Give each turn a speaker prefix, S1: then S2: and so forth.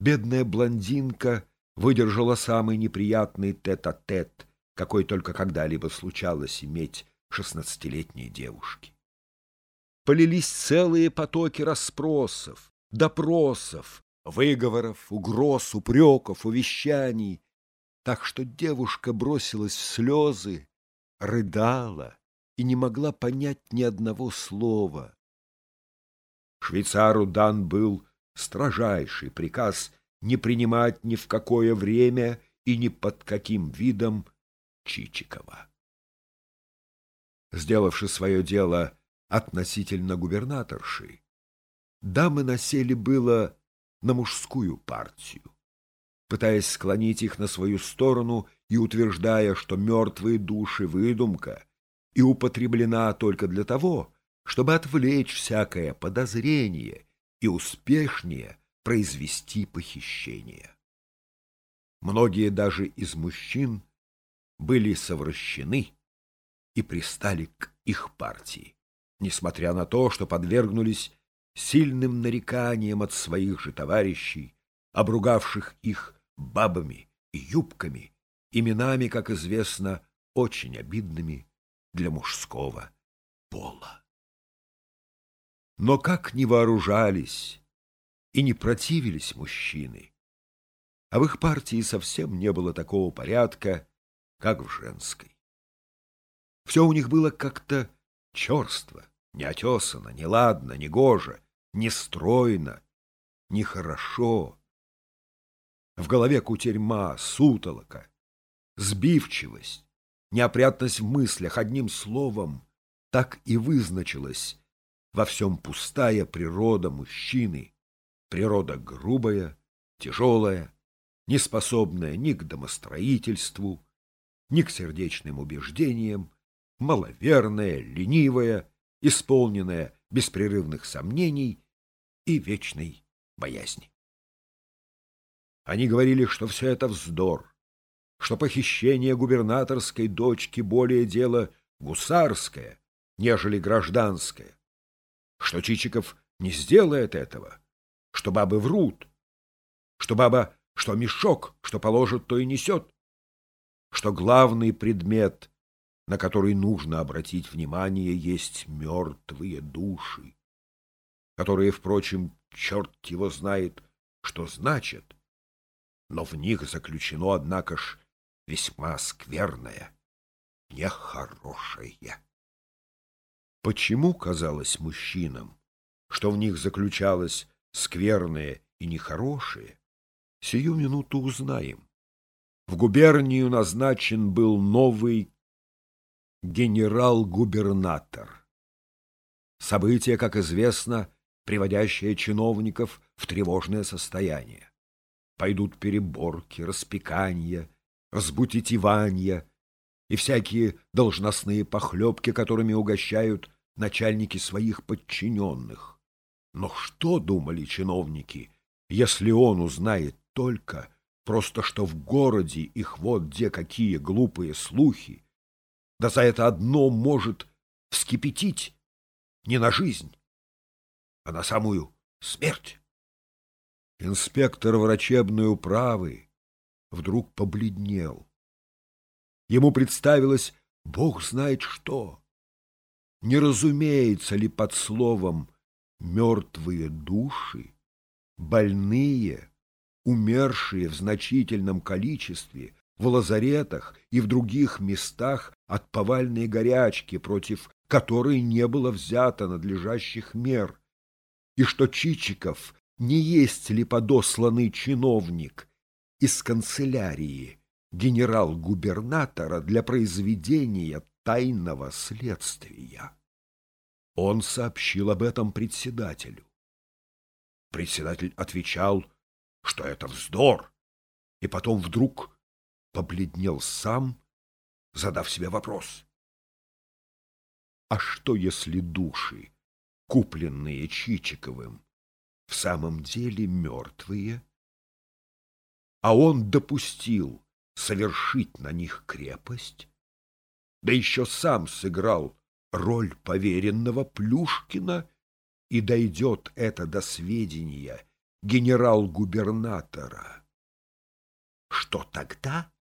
S1: Бедная блондинка выдержала самый неприятный тет-а-тет, -тет, какой только когда-либо случалось иметь шестнадцатилетней девушке. Полились целые потоки расспросов, допросов, выговоров, угроз, упреков, увещаний, так что девушка бросилась в слезы, рыдала и не могла понять ни одного слова. Швейцару дан был строжайший приказ не принимать ни в какое время и ни под каким видом Чичикова. Сделавши свое дело относительно губернаторши, дамы насели было на мужскую партию, пытаясь склонить их на свою сторону и утверждая, что мертвые души — выдумка и употреблена только для того, чтобы отвлечь всякое подозрение и успешнее произвести похищение. Многие даже из мужчин были совращены и пристали к их партии, несмотря на то, что подвергнулись сильным нареканиям от своих же товарищей, обругавших их бабами и юбками, именами, как известно, очень обидными для мужского пола. Но как не вооружались и не противились мужчины, а в их партии совсем не было такого порядка, как в женской. Все у них было как-то черство, неотесано, неладно, негоже, нестройно, нехорошо. В голове кутерьма, сутолока, сбивчивость, неопрятность в мыслях, одним словом, так и вызначилась во всем пустая природа мужчины, природа грубая, тяжелая, неспособная ни к домостроительству, ни к сердечным убеждениям, маловерная, ленивая, исполненная беспрерывных сомнений и вечной боязни. Они говорили, что все это вздор, что похищение губернаторской дочки более дело гусарское, нежели гражданское, что Чичиков не сделает этого, что бабы врут, что баба что мешок, что положит, то и несет, что главный предмет, на который нужно обратить внимание, есть мертвые души, которые, впрочем, черт его знает, что значит, но в них заключено, однако ж, весьма скверное, нехорошее. Почему казалось мужчинам, что в них заключалось скверное и нехорошее, сию минуту узнаем. В губернию назначен был новый генерал-губернатор. Событие, как известно, приводящее чиновников в тревожное состояние. Пойдут переборки, распекания, разбутитивания и всякие должностные похлебки, которыми угощают начальники своих подчиненных. Но что думали чиновники, если он узнает только, просто что в городе их вот где какие глупые слухи, да за это одно может вскипятить не на жизнь, а на самую смерть. Инспектор врачебной управы вдруг побледнел. Ему представилось бог знает что. Не разумеется ли под словом «мертвые души» больные, умершие в значительном количестве в лазаретах и в других местах от повальной горячки, против которой не было взято надлежащих мер, и что Чичиков не есть ли подосланный чиновник из канцелярии генерал-губернатора для произведения тайного следствия. Он сообщил об этом председателю. Председатель отвечал, что это вздор, и потом вдруг побледнел сам, задав себе вопрос. А что, если души, купленные Чичиковым, в самом деле мертвые? А он допустил совершить на них крепость, да еще сам сыграл роль поверенного Плюшкина, и дойдет это до сведения генерал-губернатора. Что тогда?